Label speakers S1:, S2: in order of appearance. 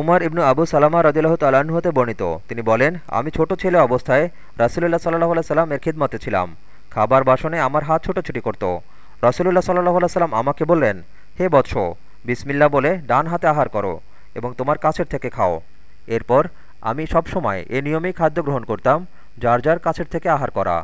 S1: উমর ইবনু আবু সালামা রদিল্লাহ তাল্লাহ্ন হতে বর্ণিত। তিনি বলেন, আমি ছোট ছেলে অবস্থায় রাসুলুল্লাহ সাল্লাহ সাল্লাম এর খিদমতে ছিলাম। খাবার বাসনে আমার হাত ছোটাছুটি করত। রসুলুল্লাহ সাল্লাহ সাল্লাম আমাকে বললেন, হে বৎস বিসমিল্লা বলে ডান হাতে আহার করো এবং তোমার কাছের থেকে খাও। এরপর আমি সবসময় এ নিয়মেই খাদ্য গ্রহণ করতাম, যার যার কাছের থেকে আহার করা।